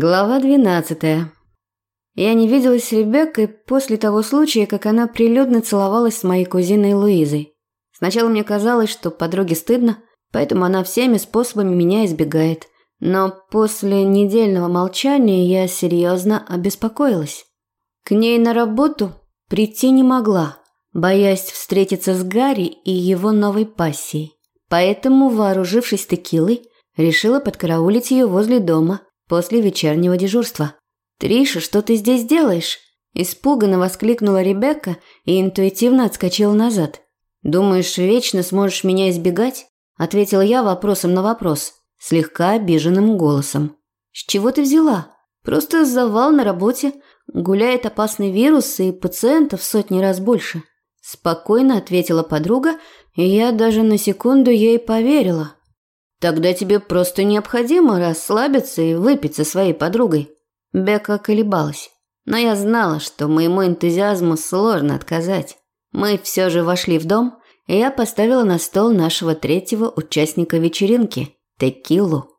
Глава 12. Я не виделась с Ребеккой после того случая, как она прилюдно целовалась с моей кузиной Луизой. Сначала мне казалось, что подруге стыдно, поэтому она всеми способами меня избегает. Но после недельного молчания я серьезно обеспокоилась. К ней на работу прийти не могла, боясь встретиться с Гарри и его новой пассией. Поэтому, вооружившись текилой, решила подкараулить ее возле дома – после вечернего дежурства. «Триша, что ты здесь делаешь?» Испуганно воскликнула Ребекка и интуитивно отскочила назад. «Думаешь, вечно сможешь меня избегать?» Ответила я вопросом на вопрос, слегка обиженным голосом. «С чего ты взяла? Просто завал на работе. Гуляет опасный вирус и пациентов сотни раз больше». Спокойно ответила подруга, и я даже на секунду ей поверила. Тогда тебе просто необходимо расслабиться и выпить со своей подругой. Бека колебалась, но я знала, что моему энтузиазму сложно отказать. Мы все же вошли в дом, и я поставила на стол нашего третьего участника вечеринки – текилу.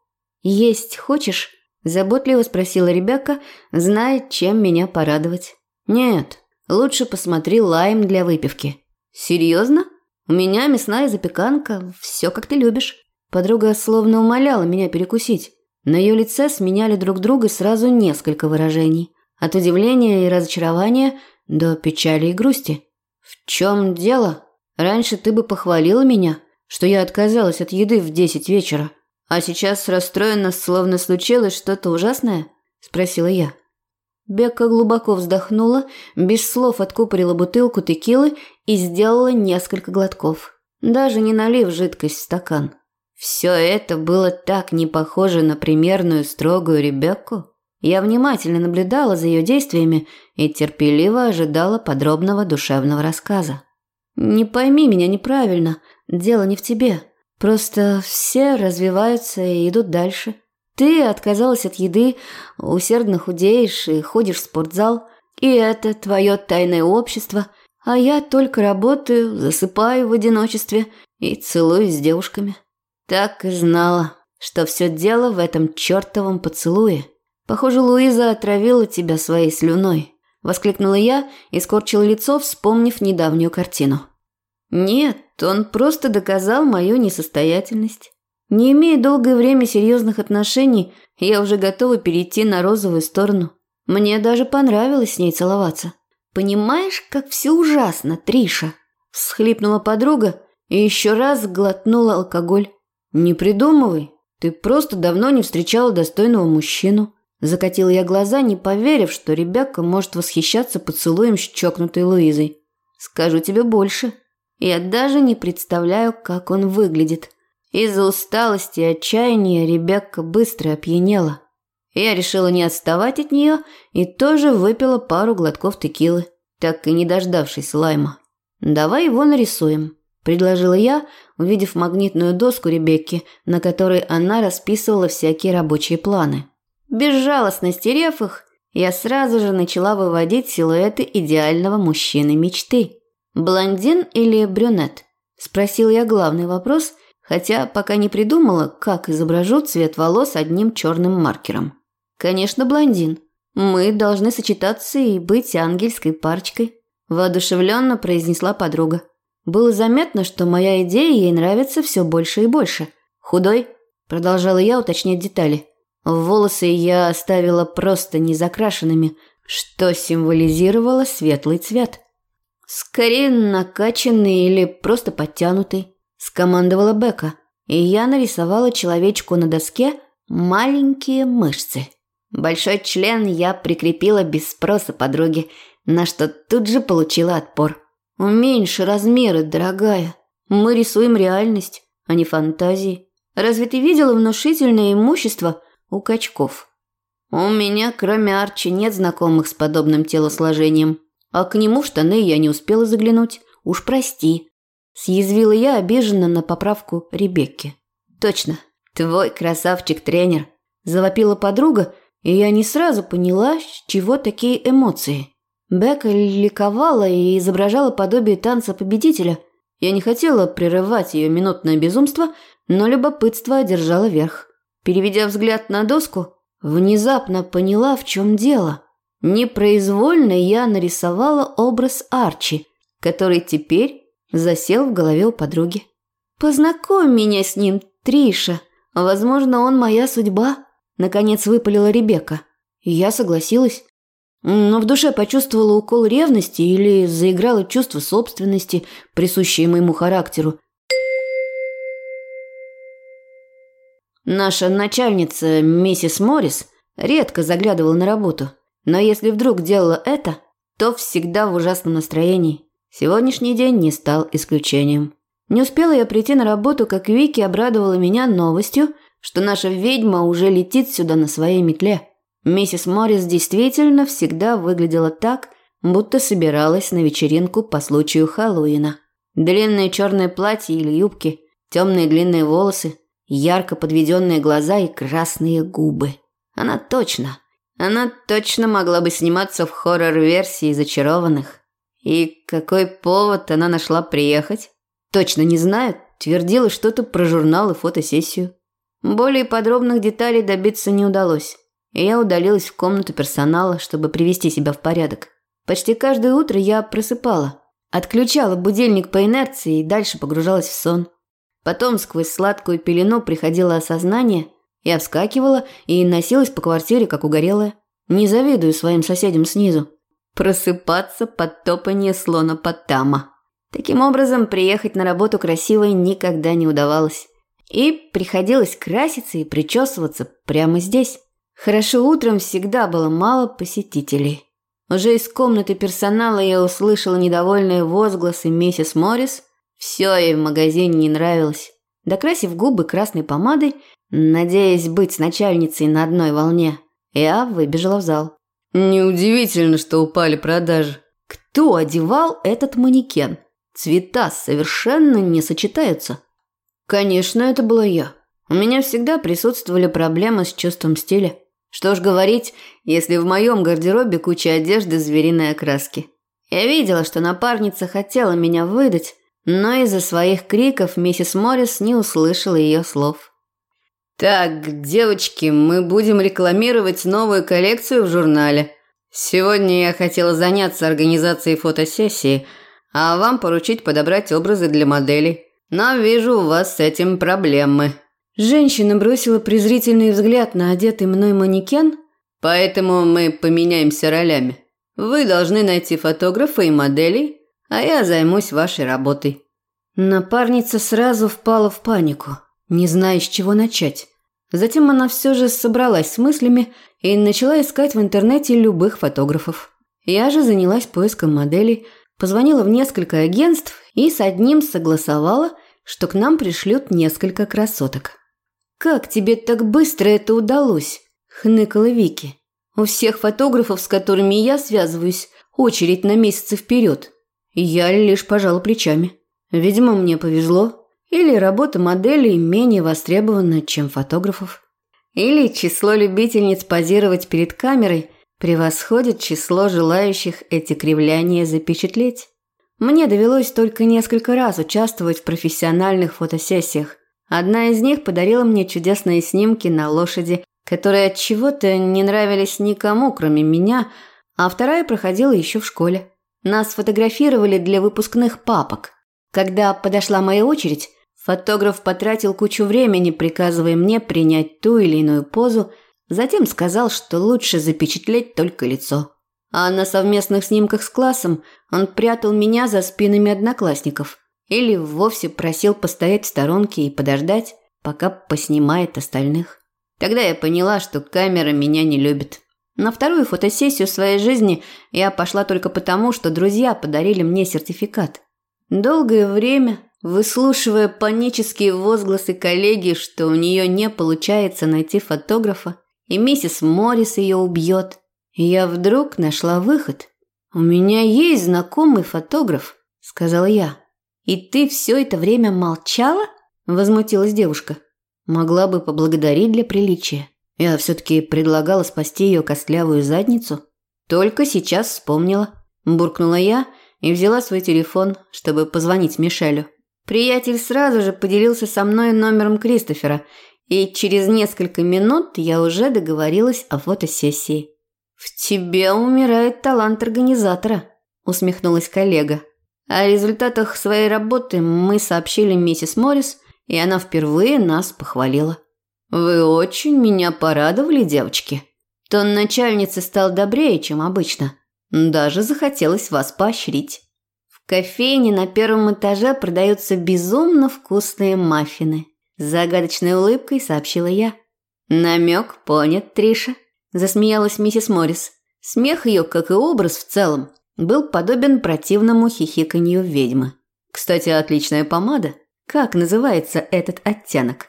«Есть хочешь?» – заботливо спросила Ребекка, зная, чем меня порадовать. «Нет, лучше посмотри лайм для выпивки». «Серьезно? У меня мясная запеканка, все как ты любишь». Подруга словно умоляла меня перекусить. На ее лице сменяли друг друга сразу несколько выражений. От удивления и разочарования до печали и грусти. «В чем дело? Раньше ты бы похвалила меня, что я отказалась от еды в десять вечера. А сейчас расстроена, словно случилось что-то ужасное?» – спросила я. Бекка глубоко вздохнула, без слов откупорила бутылку текилы и сделала несколько глотков, даже не налив жидкость в стакан. Все это было так не похоже на примерную строгую Ребекку. Я внимательно наблюдала за ее действиями и терпеливо ожидала подробного душевного рассказа. «Не пойми меня неправильно, дело не в тебе. Просто все развиваются и идут дальше. Ты отказалась от еды, усердно худеешь и ходишь в спортзал, и это твое тайное общество, а я только работаю, засыпаю в одиночестве и целуюсь с девушками». Так и знала, что все дело в этом чертовом поцелуе. Похоже, Луиза отравила тебя своей слюной. Воскликнула я и скорчила лицо, вспомнив недавнюю картину. Нет, он просто доказал мою несостоятельность. Не имея долгое время серьезных отношений, я уже готова перейти на розовую сторону. Мне даже понравилось с ней целоваться. Понимаешь, как все ужасно, Триша? Всхлипнула подруга и еще раз глотнула алкоголь. «Не придумывай. Ты просто давно не встречала достойного мужчину». Закатила я глаза, не поверив, что ребятка может восхищаться поцелуем с чокнутой Луизой. «Скажу тебе больше. Я даже не представляю, как он выглядит». Из-за усталости и отчаяния Ребекка быстро опьянела. Я решила не отставать от нее и тоже выпила пару глотков текилы, так и не дождавшись лайма. «Давай его нарисуем», – предложила я, увидев магнитную доску Ребекки, на которой она расписывала всякие рабочие планы. Безжалостно стерев их, я сразу же начала выводить силуэты идеального мужчины мечты. «Блондин или брюнет?» – спросил я главный вопрос, хотя пока не придумала, как изображу цвет волос одним черным маркером. «Конечно, блондин. Мы должны сочетаться и быть ангельской парочкой», – воодушевленно произнесла подруга. Было заметно, что моя идея ей нравится все больше и больше. «Худой?» – продолжала я уточнять детали. Волосы я оставила просто незакрашенными, что символизировало светлый цвет. «Скорее накачанный или просто подтянутый», – скомандовала Бека, и я нарисовала человечку на доске маленькие мышцы. Большой член я прикрепила без спроса подруги, на что тут же получила отпор. Уменьши размеры, дорогая. Мы рисуем реальность, а не фантазии. Разве ты видела внушительное имущество у качков? У меня, кроме Арчи, нет знакомых с подобным телосложением. А к нему в штаны я не успела заглянуть. Уж прости. Съязвила я обиженно на поправку Ребекки. Точно, твой красавчик-тренер. Завопила подруга, и я не сразу поняла, с чего такие эмоции. Бека ликовала и изображала подобие танца победителя. Я не хотела прерывать ее минутное безумство, но любопытство одержало верх. Переведя взгляд на доску, внезапно поняла, в чем дело. Непроизвольно я нарисовала образ Арчи, который теперь засел в голове у подруги. «Познакомь меня с ним, Триша. Возможно, он моя судьба», – наконец выпалила Ребекка. Я согласилась. Но в душе почувствовала укол ревности или заиграло чувство собственности, присущее моему характеру. Наша начальница, миссис Моррис, редко заглядывала на работу. Но если вдруг делала это, то всегда в ужасном настроении. Сегодняшний день не стал исключением. Не успела я прийти на работу, как Вики обрадовала меня новостью, что наша ведьма уже летит сюда на своей метле. Миссис Моррис действительно всегда выглядела так, будто собиралась на вечеринку по случаю Хэллоуина. Длинные черные платья или юбки, темные длинные волосы, ярко подведенные глаза и красные губы. Она точно, она точно могла бы сниматься в хоррор-версии «Зачарованных». И какой повод она нашла приехать? Точно не знаю, твердила что-то про журнал и фотосессию. Более подробных деталей добиться не удалось и я удалилась в комнату персонала, чтобы привести себя в порядок. Почти каждое утро я просыпала, отключала будильник по инерции и дальше погружалась в сон. Потом сквозь сладкую пелену приходило осознание, я вскакивала и носилась по квартире, как угорелая. Не завидую своим соседям снизу. Просыпаться под топанье слона Потама. Таким образом, приехать на работу красивой никогда не удавалось. И приходилось краситься и причесываться прямо здесь. Хорошо, утром всегда было мало посетителей. Уже из комнаты персонала я услышала недовольные возгласы миссис Моррис. Все ей в магазине не нравилось. Докрасив губы красной помадой, надеясь быть с начальницей на одной волне, я выбежала в зал. Неудивительно, что упали продажи. Кто одевал этот манекен? Цвета совершенно не сочетаются. Конечно, это была я. У меня всегда присутствовали проблемы с чувством стиля. Что ж говорить, если в моем гардеробе куча одежды звериной окраски. Я видела, что напарница хотела меня выдать, но из-за своих криков миссис Моррис не услышала ее слов. «Так, девочки, мы будем рекламировать новую коллекцию в журнале. Сегодня я хотела заняться организацией фотосессии, а вам поручить подобрать образы для моделей. Но вижу, у вас с этим проблемы». Женщина бросила презрительный взгляд на одетый мной манекен, поэтому мы поменяемся ролями. Вы должны найти фотографа и моделей, а я займусь вашей работой. Напарница сразу впала в панику, не зная, с чего начать. Затем она все же собралась с мыслями и начала искать в интернете любых фотографов. Я же занялась поиском моделей, позвонила в несколько агентств и с одним согласовала, что к нам пришлют несколько красоток. «Как тебе так быстро это удалось?» – хныкала Вики. «У всех фотографов, с которыми я связываюсь, очередь на месяцы вперед. Я лишь пожала плечами. Видимо, мне повезло. Или работа моделей менее востребована, чем фотографов. Или число любительниц позировать перед камерой превосходит число желающих эти кривляния запечатлеть. Мне довелось только несколько раз участвовать в профессиональных фотосессиях, Одна из них подарила мне чудесные снимки на лошади, которые от чего-то не нравились никому, кроме меня, а вторая проходила еще в школе. Нас фотографировали для выпускных папок. Когда подошла моя очередь, фотограф потратил кучу времени, приказывая мне принять ту или иную позу, затем сказал, что лучше запечатлеть только лицо. А на совместных снимках с классом он прятал меня за спинами одноклассников – или вовсе просил постоять в сторонке и подождать, пока поснимает остальных. Тогда я поняла, что камера меня не любит. На вторую фотосессию своей жизни я пошла только потому, что друзья подарили мне сертификат. Долгое время, выслушивая панические возгласы коллеги, что у нее не получается найти фотографа, и миссис Моррис ее убьет, я вдруг нашла выход. «У меня есть знакомый фотограф», – сказала я. «И ты все это время молчала?» – возмутилась девушка. Могла бы поблагодарить для приличия. Я все-таки предлагала спасти ее костлявую задницу. Только сейчас вспомнила. Буркнула я и взяла свой телефон, чтобы позвонить Мишелю. Приятель сразу же поделился со мной номером Кристофера, И через несколько минут я уже договорилась о фотосессии. «В тебе умирает талант организатора», – усмехнулась коллега. О результатах своей работы мы сообщили миссис Моррис, и она впервые нас похвалила. «Вы очень меня порадовали, девочки». Тон начальницы стал добрее, чем обычно. Даже захотелось вас поощрить. В кофейне на первом этаже продаются безумно вкусные маффины. С загадочной улыбкой сообщила я. Намек понят, Триша. Засмеялась миссис Моррис. Смех ее, как и образ в целом, был подобен противному хихиканью ведьмы. Кстати, отличная помада. Как называется этот оттенок?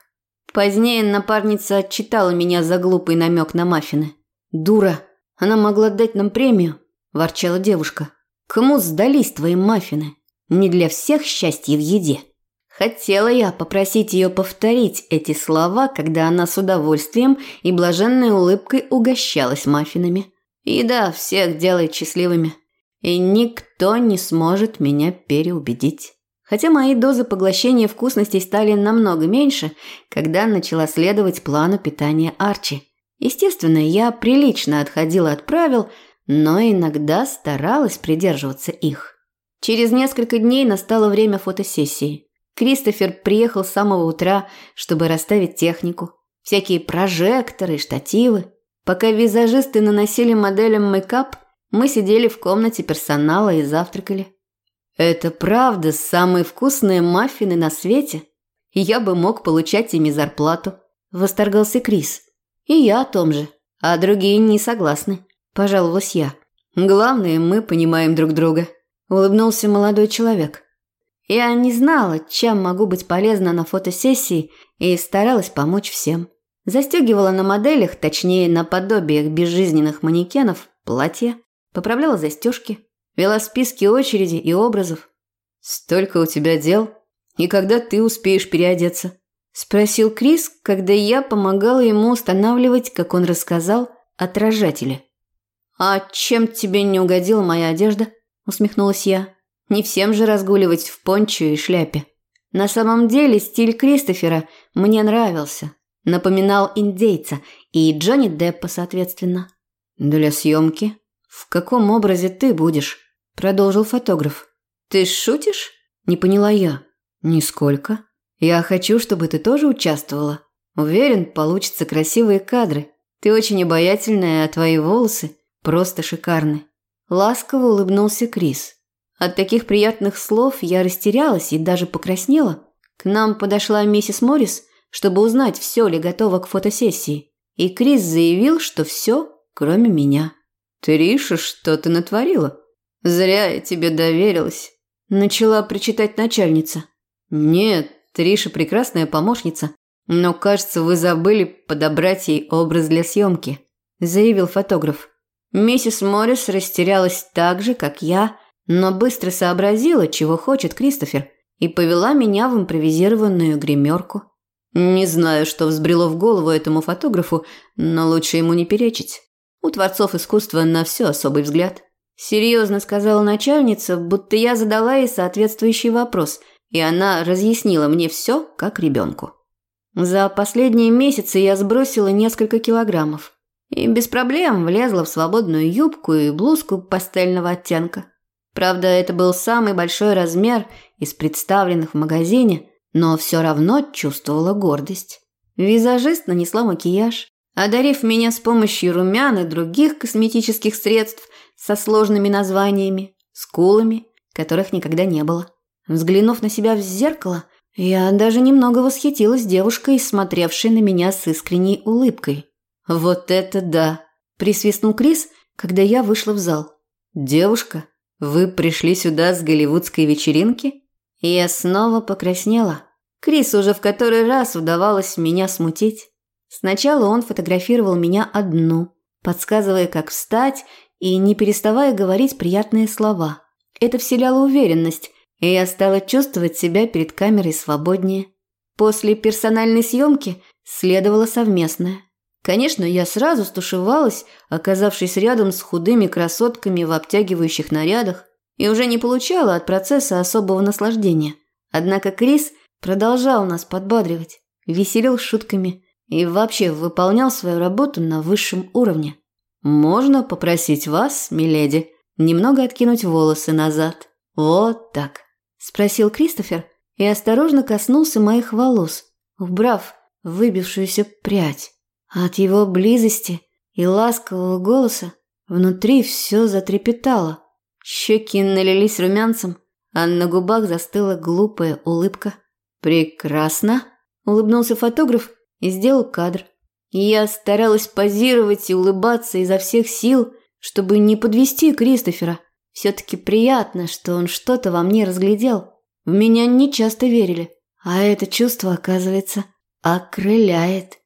Позднее напарница отчитала меня за глупый намек на маффины. «Дура! Она могла дать нам премию!» – ворчала девушка. «Кому сдались твои маффины? Не для всех счастье в еде!» Хотела я попросить ее повторить эти слова, когда она с удовольствием и блаженной улыбкой угощалась маффинами. Еда всех делает счастливыми, и никто не сможет меня переубедить. Хотя мои дозы поглощения вкусностей стали намного меньше, когда начала следовать плану питания Арчи. Естественно, я прилично отходила от правил, но иногда старалась придерживаться их. Через несколько дней настало время фотосессии. Кристофер приехал с самого утра, чтобы расставить технику. Всякие прожекторы, штативы. Пока визажисты наносили моделям мейкап, мы сидели в комнате персонала и завтракали. Это правда самые вкусные маффины на свете. Я бы мог получать ими зарплату. Восторгался Крис. И я о том же. А другие не согласны. Пожаловалась я. Главное, мы понимаем друг друга. Улыбнулся молодой человек. Я не знала, чем могу быть полезна на фотосессии и старалась помочь всем. Застегивала на моделях, точнее на подобиях безжизненных манекенов, платья, поправляла застежки, вела списки очереди и образов. «Столько у тебя дел, и когда ты успеешь переодеться?» – спросил Крис, когда я помогала ему устанавливать, как он рассказал, отражатели. «А чем тебе не угодила моя одежда?» – усмехнулась я. Не всем же разгуливать в пончо и шляпе. На самом деле стиль Кристофера мне нравился. Напоминал индейца и Джонни Деппа, соответственно. «Для съемки? В каком образе ты будешь?» – продолжил фотограф. «Ты шутишь?» – не поняла я. «Нисколько. Я хочу, чтобы ты тоже участвовала. Уверен, получатся красивые кадры. Ты очень обаятельная, а твои волосы просто шикарны». Ласково улыбнулся Крис. От таких приятных слов я растерялась и даже покраснела. К нам подошла миссис Моррис, чтобы узнать, все ли готово к фотосессии. И Крис заявил, что все, кроме меня. «Триша, что ты натворила? Зря я тебе доверилась», – начала причитать начальница. «Нет, Триша прекрасная помощница, но, кажется, вы забыли подобрать ей образ для съемки», – заявил фотограф. Миссис Моррис растерялась так же, как я – но быстро сообразила, чего хочет Кристофер, и повела меня в импровизированную гримерку. Не знаю, что взбрело в голову этому фотографу, но лучше ему не перечить. У творцов искусства на все особый взгляд. Серьезно сказала начальница, будто я задала ей соответствующий вопрос, и она разъяснила мне все, как ребенку. За последние месяцы я сбросила несколько килограммов и без проблем влезла в свободную юбку и блузку пастельного оттенка. Правда, это был самый большой размер из представленных в магазине, но все равно чувствовала гордость. Визажист нанесла макияж, одарив меня с помощью румян и других косметических средств со сложными названиями, скулами, которых никогда не было. Взглянув на себя в зеркало, я даже немного восхитилась девушкой, смотревшей на меня с искренней улыбкой. «Вот это да!» – присвистнул Крис, когда я вышла в зал. «Девушка, «Вы пришли сюда с голливудской вечеринки?» Я снова покраснела. Крис уже в который раз удавалось меня смутить. Сначала он фотографировал меня одну, подсказывая, как встать, и не переставая говорить приятные слова. Это вселяло уверенность, и я стала чувствовать себя перед камерой свободнее. После персональной съемки следовала совместная. Конечно, я сразу стушевалась, оказавшись рядом с худыми красотками в обтягивающих нарядах, и уже не получала от процесса особого наслаждения. Однако Крис продолжал нас подбадривать, веселил шутками, и вообще выполнял свою работу на высшем уровне. Можно попросить вас, миледи, немного откинуть волосы назад. Вот так, спросил Кристофер и осторожно коснулся моих волос, убрав выбившуюся прядь. От его близости и ласкового голоса внутри все затрепетало. Щеки налились румянцем, а на губах застыла глупая улыбка. «Прекрасно!» – улыбнулся фотограф и сделал кадр. Я старалась позировать и улыбаться изо всех сил, чтобы не подвести Кристофера. Все-таки приятно, что он что-то во мне разглядел. В меня не часто верили, а это чувство, оказывается, окрыляет.